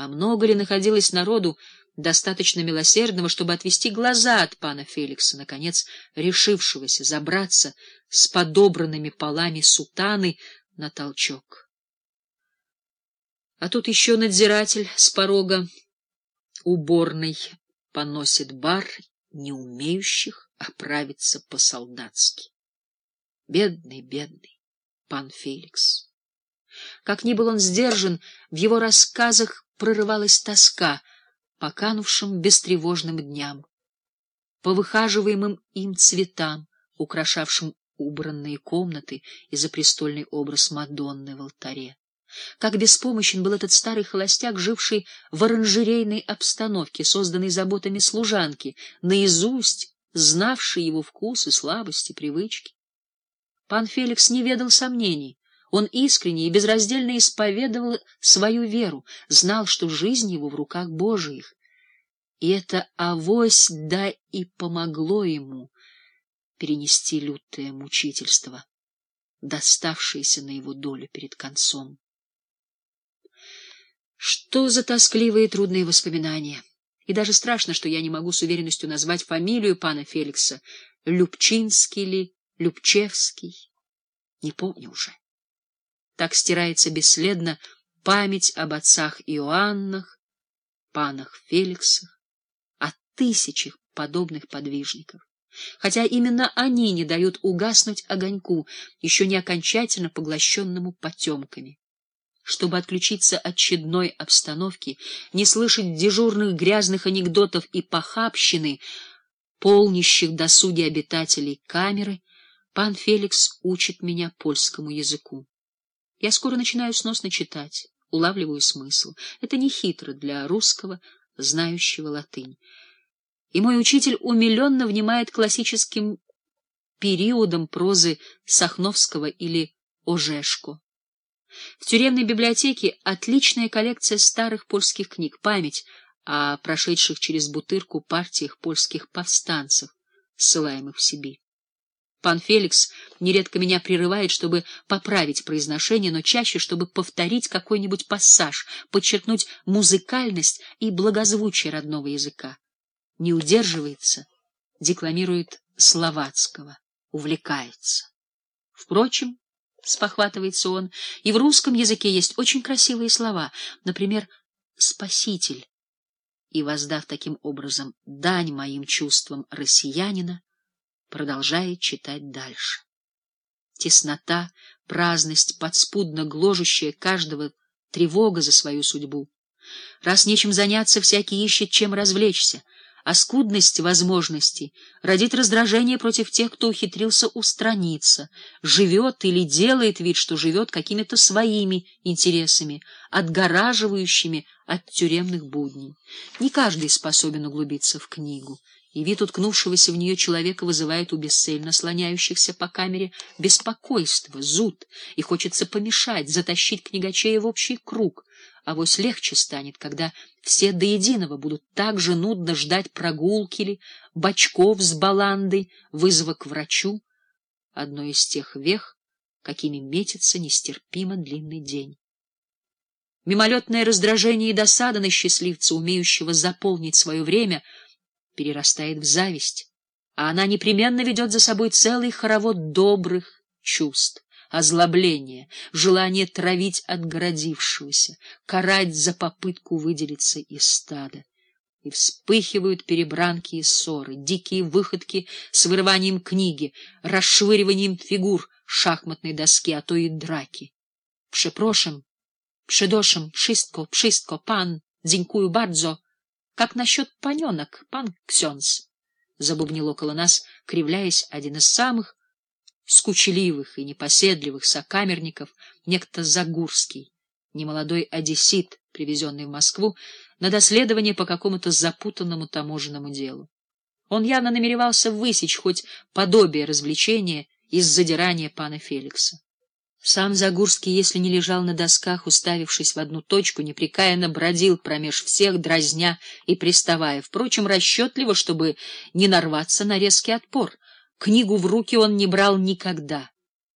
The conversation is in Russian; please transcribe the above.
А много ли находилось народу, достаточно милосердного, чтобы отвести глаза от пана Феликса, наконец решившегося забраться с подобранными полами сутаны на толчок. А тут еще надзиратель с порога уборной поносит бар не умеющих оправиться по-солдатски. Бедный, бедный пан Феликс. Как ни был он сдержан, в его рассказах прорывалась тоска по канувшим бестревожным дням, по выхаживаемым им цветам, украшавшим убранные комнаты и запрестольный образ Мадонны в алтаре. Как беспомощен был этот старый холостяк, живший в оранжерейной обстановке, созданной заботами служанки, наизусть знавший его вкус и слабости, привычки. Пан Феликс не ведал сомнений. Он искренне и безраздельно исповедовал свою веру, знал, что жизнь его в руках Божиих. И это авось да и помогло ему перенести лютое мучительство, доставшееся на его долю перед концом. Что за тоскливые и трудные воспоминания! И даже страшно, что я не могу с уверенностью назвать фамилию пана Феликса, Любчинский ли, Любчевский, не помню уже. Так стирается бесследно память об отцах Иоаннах, панах Феликсах, о тысячах подобных подвижников. Хотя именно они не дают угаснуть огоньку, еще не окончательно поглощенному потемками чтобы отключиться от чудной обстановки, не слышать дежурных грязных анекдотов и похабщины, полнящих досуги обитателей камеры, пан Феликс учит меня польскому языку. Я скоро начинаю сносно читать, улавливаю смысл. Это не хитро для русского, знающего латынь. И мой учитель умиленно внимает классическим периодам прозы Сахновского или Ожешко. В тюремной библиотеке отличная коллекция старых польских книг, память о прошедших через Бутырку партиях польских повстанцев, ссылаемых в Сибирь. Пан Феликс нередко меня прерывает, чтобы поправить произношение, но чаще, чтобы повторить какой-нибудь пассаж, подчеркнуть музыкальность и благозвучие родного языка. Не удерживается, декламирует словацкого, увлекается. Впрочем, — спохватывается он, — и в русском языке есть очень красивые слова, например, «спаситель». И, воздав таким образом дань моим чувствам россиянина, продолжает читать дальше. Теснота, праздность, подспудно гложущая каждого тревога за свою судьбу. Раз нечем заняться, всякий ищет, чем развлечься — а скудность возможностей родит раздражение против тех, кто ухитрился устраниться, живет или делает вид, что живет какими-то своими интересами, отгораживающими от тюремных будней. Не каждый способен углубиться в книгу, и вид уткнувшегося в нее человека вызывает у бесцельно слоняющихся по камере беспокойство, зуд, и хочется помешать, затащить книгачея в общий круг — авось легче станет, когда все до единого будут так же нудно ждать прогулки ли, бочков с баландой, вызова к врачу, одно из тех вех, какими метится нестерпимо длинный день. Мимолетное раздражение и досада на счастливца, умеющего заполнить свое время, перерастает в зависть, а она непременно ведет за собой целый хоровод добрых чувств озлобление, желание травить отгородившегося, карать за попытку выделиться из стада. И вспыхивают перебранки и ссоры, дикие выходки с вырыванием книги, расшвыриванием фигур шахматной доски, а то и драки. Пшепрошем, пшедошем, пшистко, пшистко, пан, дзинькую бардзо. Как насчет паненок, пан Ксенс? Забубнил около нас, кривляясь, один из самых скучливых и непоседливых сокамерников некто Загурский, немолодой одессит, привезенный в Москву на доследование по какому-то запутанному таможенному делу. Он явно намеревался высечь хоть подобие развлечения из задирания пана Феликса. Сам Загурский, если не лежал на досках, уставившись в одну точку, непрекаянно бродил промеж всех, дразня и приставая, впрочем, расчетливо, чтобы не нарваться на резкий отпор — Книгу в руки он не брал никогда.